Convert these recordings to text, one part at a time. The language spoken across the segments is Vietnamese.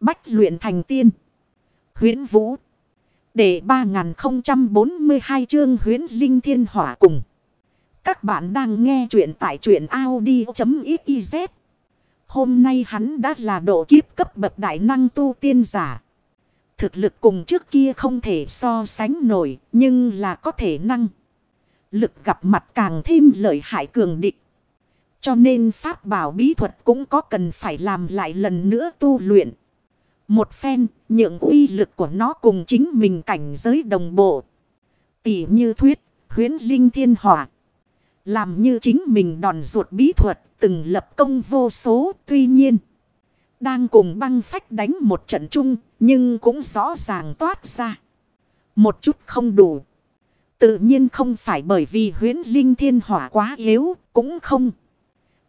Bách luyện thành tiên. huyễn Vũ. Để 3042 chương huyễn Linh Thiên Hỏa cùng. Các bạn đang nghe truyện tại truyện Audi.xyz. Hôm nay hắn đã là độ kiếp cấp bậc đại năng tu tiên giả. Thực lực cùng trước kia không thể so sánh nổi, nhưng là có thể năng. Lực gặp mặt càng thêm lợi hại cường địch. Cho nên pháp bảo bí thuật cũng có cần phải làm lại lần nữa tu luyện. Một phen, nhượng uy lực của nó cùng chính mình cảnh giới đồng bộ. Tỉ như thuyết, huyến linh thiên hỏa. Làm như chính mình đòn ruột bí thuật, từng lập công vô số, tuy nhiên. Đang cùng băng phách đánh một trận chung, nhưng cũng rõ ràng toát ra. Một chút không đủ. Tự nhiên không phải bởi vì huyến linh thiên hỏa quá yếu, cũng không.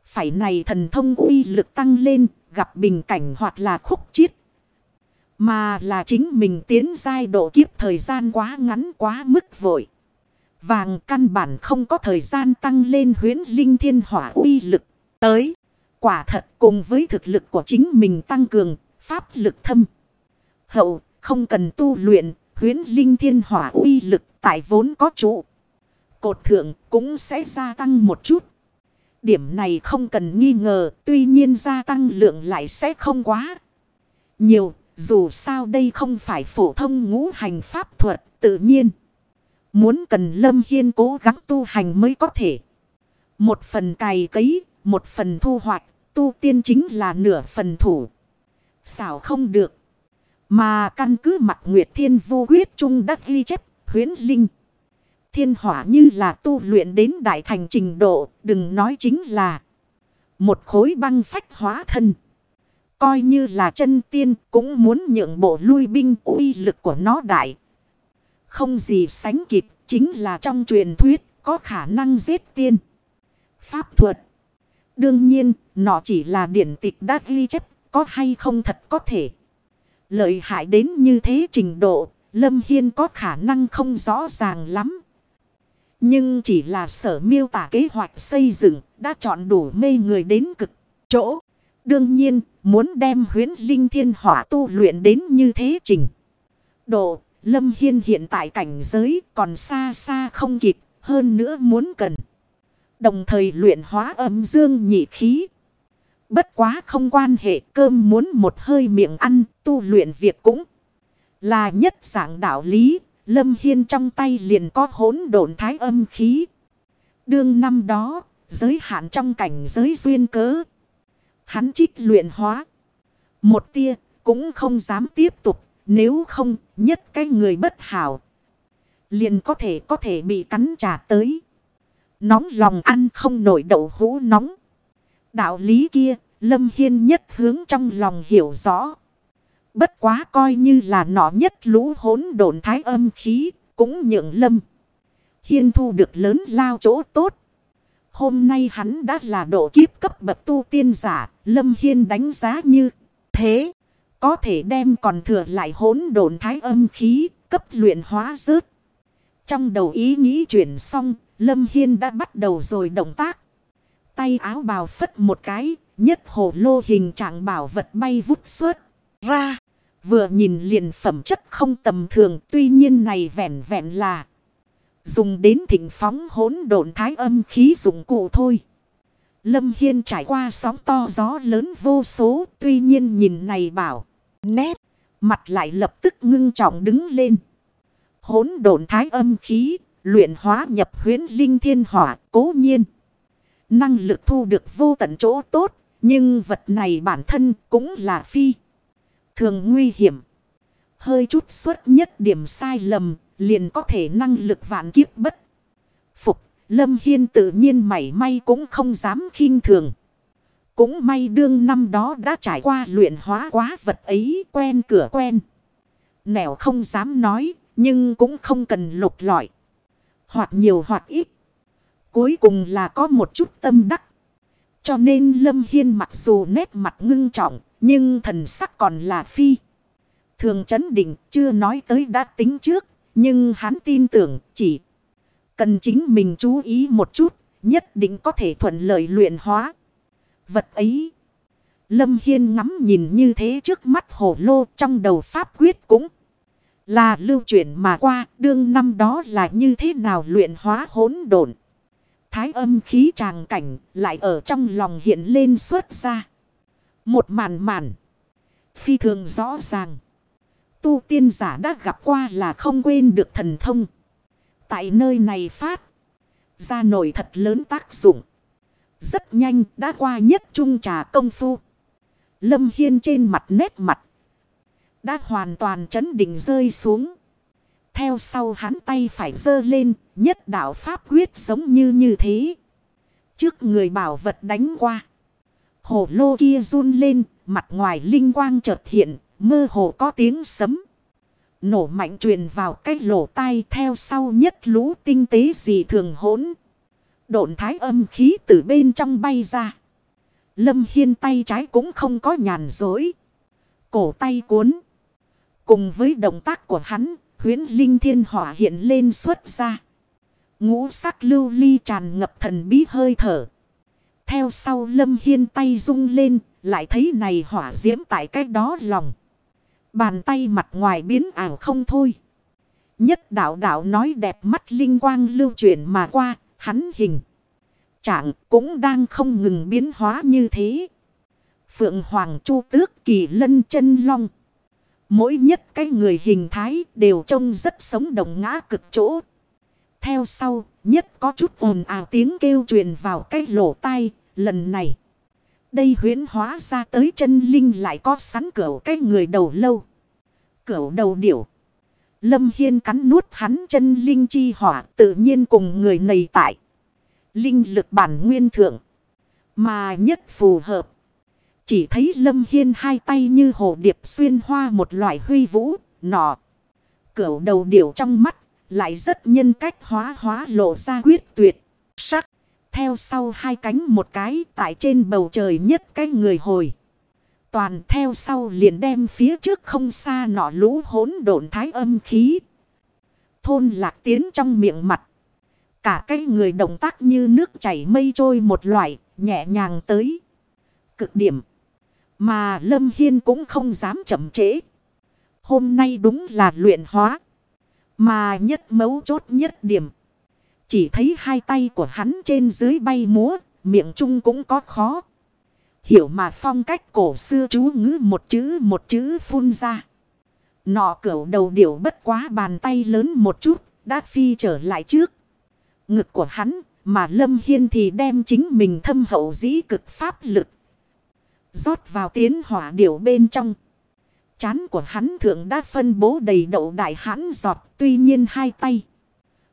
Phải này thần thông uy lực tăng lên, gặp bình cảnh hoặc là khúc chiết. Mà là chính mình tiến giai độ kiếp thời gian quá ngắn quá mức vội. Vàng căn bản không có thời gian tăng lên huyến linh thiên hỏa uy lực. Tới, quả thật cùng với thực lực của chính mình tăng cường, pháp lực thâm. Hậu, không cần tu luyện, huyến linh thiên hỏa uy lực tại vốn có trụ. Cột thượng cũng sẽ gia tăng một chút. Điểm này không cần nghi ngờ, tuy nhiên gia tăng lượng lại sẽ không quá nhiều. Dù sao đây không phải phổ thông ngũ hành pháp thuật tự nhiên. Muốn cần Lâm Hiên cố gắng tu hành mới có thể. Một phần cày cấy, một phần thu hoạch, tu tiên chính là nửa phần thủ. Xảo không được. Mà căn cứ mặt Nguyệt Thiên vô quyết trung đắc ghi chép, huyến linh. Thiên hỏa như là tu luyện đến đại thành trình độ, đừng nói chính là một khối băng phách hóa thân. Coi như là chân tiên cũng muốn nhượng bộ lui binh uy lực của nó đại. Không gì sánh kịp, chính là trong truyền thuyết có khả năng giết tiên. Pháp thuật. Đương nhiên, nó chỉ là điển tịch đã ghi chép, có hay không thật có thể. Lợi hại đến như thế trình độ, Lâm Hiên có khả năng không rõ ràng lắm. Nhưng chỉ là sở miêu tả kế hoạch xây dựng đã chọn đủ mê người đến cực chỗ. Đương nhiên, muốn đem huyến linh thiên hỏa tu luyện đến như thế trình. Độ, Lâm Hiên hiện tại cảnh giới còn xa xa không kịp, hơn nữa muốn cần. Đồng thời luyện hóa âm dương nhị khí. Bất quá không quan hệ cơm muốn một hơi miệng ăn, tu luyện việc cũng là nhất dạng đạo lý. Lâm Hiên trong tay liền có hỗn độn thái âm khí. Đương năm đó, giới hạn trong cảnh giới duyên cớ. Hắn trích luyện hóa. Một tia cũng không dám tiếp tục. Nếu không, nhất cái người bất hảo. Liền có thể có thể bị cắn trả tới. Nóng lòng ăn không nổi đậu hũ nóng. Đạo lý kia, Lâm Hiên nhất hướng trong lòng hiểu rõ. Bất quá coi như là nọ nhất lũ hỗn độn thái âm khí, cũng nhượng Lâm. Hiên thu được lớn lao chỗ tốt. Hôm nay hắn đã là độ kiếp cấp bậc tu tiên giả, Lâm Hiên đánh giá như thế. Có thể đem còn thừa lại hỗn độn thái âm khí, cấp luyện hóa rớt. Trong đầu ý nghĩ chuyển xong, Lâm Hiên đã bắt đầu rồi động tác. Tay áo bào phất một cái, nhất hồ lô hình trạng bảo vật bay vút suốt ra. Vừa nhìn liền phẩm chất không tầm thường, tuy nhiên này vẹn vẹn là Dùng đến thỉnh phóng hỗn độn thái âm khí dụng cụ thôi. Lâm Hiên trải qua sóng to gió lớn vô số. Tuy nhiên nhìn này bảo. Nét. Mặt lại lập tức ngưng trọng đứng lên. Hỗn độn thái âm khí. Luyện hóa nhập huyến linh thiên hỏa. Cố nhiên. Năng lực thu được vô tận chỗ tốt. Nhưng vật này bản thân cũng là phi. Thường nguy hiểm. Hơi chút xuất nhất điểm sai lầm liền có thể năng lực vạn kiếp bất. Phục, Lâm Hiên tự nhiên mảy may cũng không dám khinh thường. Cũng may đương năm đó đã trải qua luyện hóa quá vật ấy quen cửa quen. Nẻo không dám nói, nhưng cũng không cần lục lọi. Hoặc nhiều hoặc ít. Cuối cùng là có một chút tâm đắc. Cho nên Lâm Hiên mặc dù nét mặt ngưng trọng, nhưng thần sắc còn là phi. Thường chấn định chưa nói tới đã tính trước, nhưng hắn tin tưởng chỉ cần chính mình chú ý một chút, nhất định có thể thuận lợi luyện hóa. Vật ấy, Lâm Hiên ngắm nhìn như thế trước mắt hồ lô trong đầu pháp quyết cũng là lưu chuyển mà qua đương năm đó là như thế nào luyện hóa hỗn độn. Thái âm khí tràng cảnh lại ở trong lòng hiện lên xuất ra. Một màn màn. Phi thường rõ ràng. Tu tiên giả đã gặp qua là không quên được thần thông. Tại nơi này phát. Ra nổi thật lớn tác dụng. Rất nhanh đã qua nhất trung trà công phu. Lâm Hiên trên mặt nét mặt. Đã hoàn toàn chấn đỉnh rơi xuống. Theo sau hắn tay phải dơ lên. Nhất đạo pháp quyết giống như như thế. Trước người bảo vật đánh qua. Hổ lô kia run lên. Mặt ngoài linh quang chợt hiện. Mơ hồ có tiếng sấm. Nổ mạnh truyền vào cái lỗ tai theo sau nhất lũ tinh tế gì thường hỗn. Độn thái âm khí từ bên trong bay ra. Lâm Hiên tay trái cũng không có nhàn dối. Cổ tay cuốn. Cùng với động tác của hắn, huyến linh thiên hỏa hiện lên xuất ra. Ngũ sắc lưu ly tràn ngập thần bí hơi thở. Theo sau Lâm Hiên tay rung lên, lại thấy này hỏa diễm tại cách đó lòng. Bàn tay mặt ngoài biến ảo không thôi. Nhất đạo đạo nói đẹp mắt linh quang lưu chuyển mà qua, hắn hình. Trạng cũng đang không ngừng biến hóa như thế. Phượng Hoàng Chu Tước Kỳ Lân chân Long. Mỗi nhất cái người hình thái đều trông rất sống động ngã cực chỗ. Theo sau, nhất có chút ồn ào tiếng kêu truyền vào cái lỗ tai, lần này. Đây huyến hóa ra tới chân linh lại có sắn cửa cái người đầu lâu. Cửa đầu điểu. Lâm Hiên cắn nuốt hắn chân linh chi hỏa tự nhiên cùng người này tại. Linh lực bản nguyên thượng. Mà nhất phù hợp. Chỉ thấy Lâm Hiên hai tay như hồ điệp xuyên hoa một loại huy vũ, nọ. Cửu đầu điểu trong mắt, lại rất nhân cách hóa hóa lộ ra quyết tuyệt. Theo sau hai cánh một cái tại trên bầu trời nhất cái người hồi. Toàn theo sau liền đem phía trước không xa nọ lũ hỗn độn thái âm khí. Thôn lạc tiến trong miệng mặt. Cả cái người động tác như nước chảy mây trôi một loại, nhẹ nhàng tới. Cực điểm. Mà Lâm Hiên cũng không dám chậm trễ. Hôm nay đúng là luyện hóa. Mà nhất mấu chốt nhất điểm. Chỉ thấy hai tay của hắn trên dưới bay múa, miệng chung cũng có khó. Hiểu mà phong cách cổ xưa chú ngữ một chữ một chữ phun ra. Nọ cửu đầu điểu bất quá bàn tay lớn một chút, đã phi trở lại trước. Ngực của hắn, mà Lâm Hiên thì đem chính mình thâm hậu dĩ cực pháp lực. rót vào tiến hỏa điểu bên trong. Chán của hắn thượng đã phân bố đầy đậu đại hãn giọt, tuy nhiên hai tay.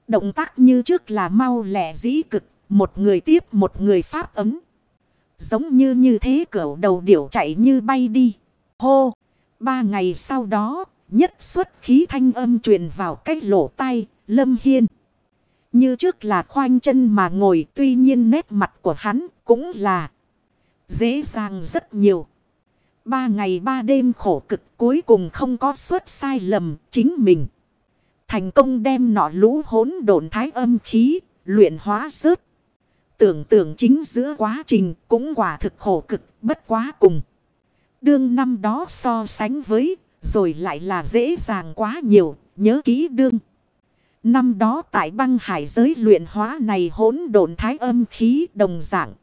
Động tác như trước là mau lẻ dĩ cực, một người tiếp một người pháp ấm. Giống như như thế cỡ đầu điểu chạy như bay đi. Hô! Ba ngày sau đó, nhất xuất khí thanh âm truyền vào cách lỗ tai, lâm hiên. Như trước là khoanh chân mà ngồi tuy nhiên nét mặt của hắn cũng là dễ dàng rất nhiều. Ba ngày ba đêm khổ cực cuối cùng không có suất sai lầm chính mình. Thành công đem nọ lũ hỗn độn thái âm khí, luyện hóa rớt. Tưởng tượng chính giữa quá trình cũng quả thực khổ cực bất quá cùng. Đương năm đó so sánh với, rồi lại là dễ dàng quá nhiều, nhớ kỹ đương. Năm đó tại băng hải giới luyện hóa này hỗn độn thái âm khí đồng dạng.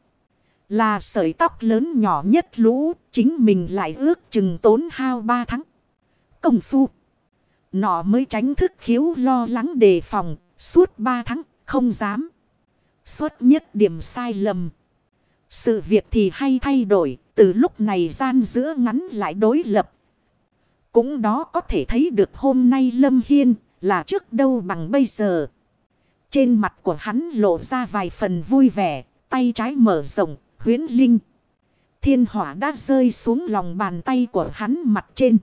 Là sợi tóc lớn nhỏ nhất lũ, chính mình lại ước chừng tốn hao ba tháng. Công phu. Nọ mới tránh thức khiếu lo lắng đề phòng, suốt ba tháng, không dám. Suốt nhất điểm sai lầm. Sự việc thì hay thay đổi, từ lúc này gian giữa ngắn lại đối lập. Cũng đó có thể thấy được hôm nay Lâm Hiên là trước đâu bằng bây giờ. Trên mặt của hắn lộ ra vài phần vui vẻ, tay trái mở rộng, huyến linh. Thiên hỏa đã rơi xuống lòng bàn tay của hắn mặt trên.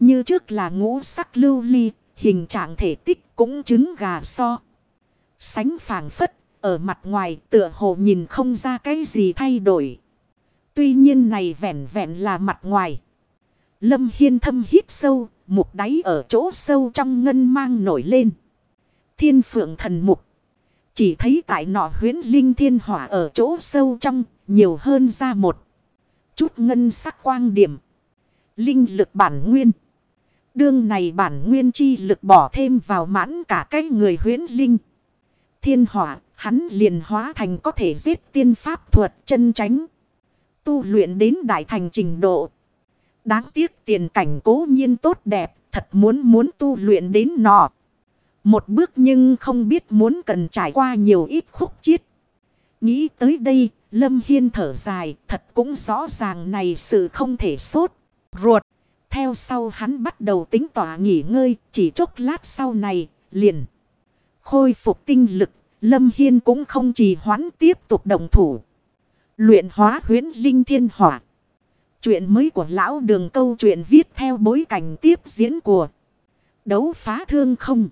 Như trước là ngũ sắc lưu ly, hình trạng thể tích cũng trứng gà so. Sánh phảng phất, ở mặt ngoài tựa hồ nhìn không ra cái gì thay đổi. Tuy nhiên này vẹn vẹn là mặt ngoài. Lâm Hiên thâm hít sâu, mục đáy ở chỗ sâu trong ngân mang nổi lên. Thiên phượng thần mục. Chỉ thấy tại nọ huyến linh thiên hỏa ở chỗ sâu trong, nhiều hơn ra một. Chút ngân sắc quang điểm. Linh lực bản nguyên. Đương này bản nguyên chi lực bỏ thêm vào mãn cả cái người huyến linh. Thiên hỏa, hắn liền hóa thành có thể giết tiên pháp thuật chân tránh. Tu luyện đến đại thành trình độ. Đáng tiếc tiền cảnh cố nhiên tốt đẹp, thật muốn muốn tu luyện đến nọ. Một bước nhưng không biết muốn cần trải qua nhiều ít khúc chiết. Nghĩ tới đây, Lâm Hiên thở dài, thật cũng rõ ràng này sự không thể sốt, ruột. Theo sau hắn bắt đầu tính tỏa nghỉ ngơi, chỉ chốc lát sau này, liền. Khôi phục tinh lực, Lâm Hiên cũng không trì hoãn tiếp tục đồng thủ. Luyện hóa huyến linh thiên hỏa. Chuyện mới của lão đường câu chuyện viết theo bối cảnh tiếp diễn của đấu phá thương không.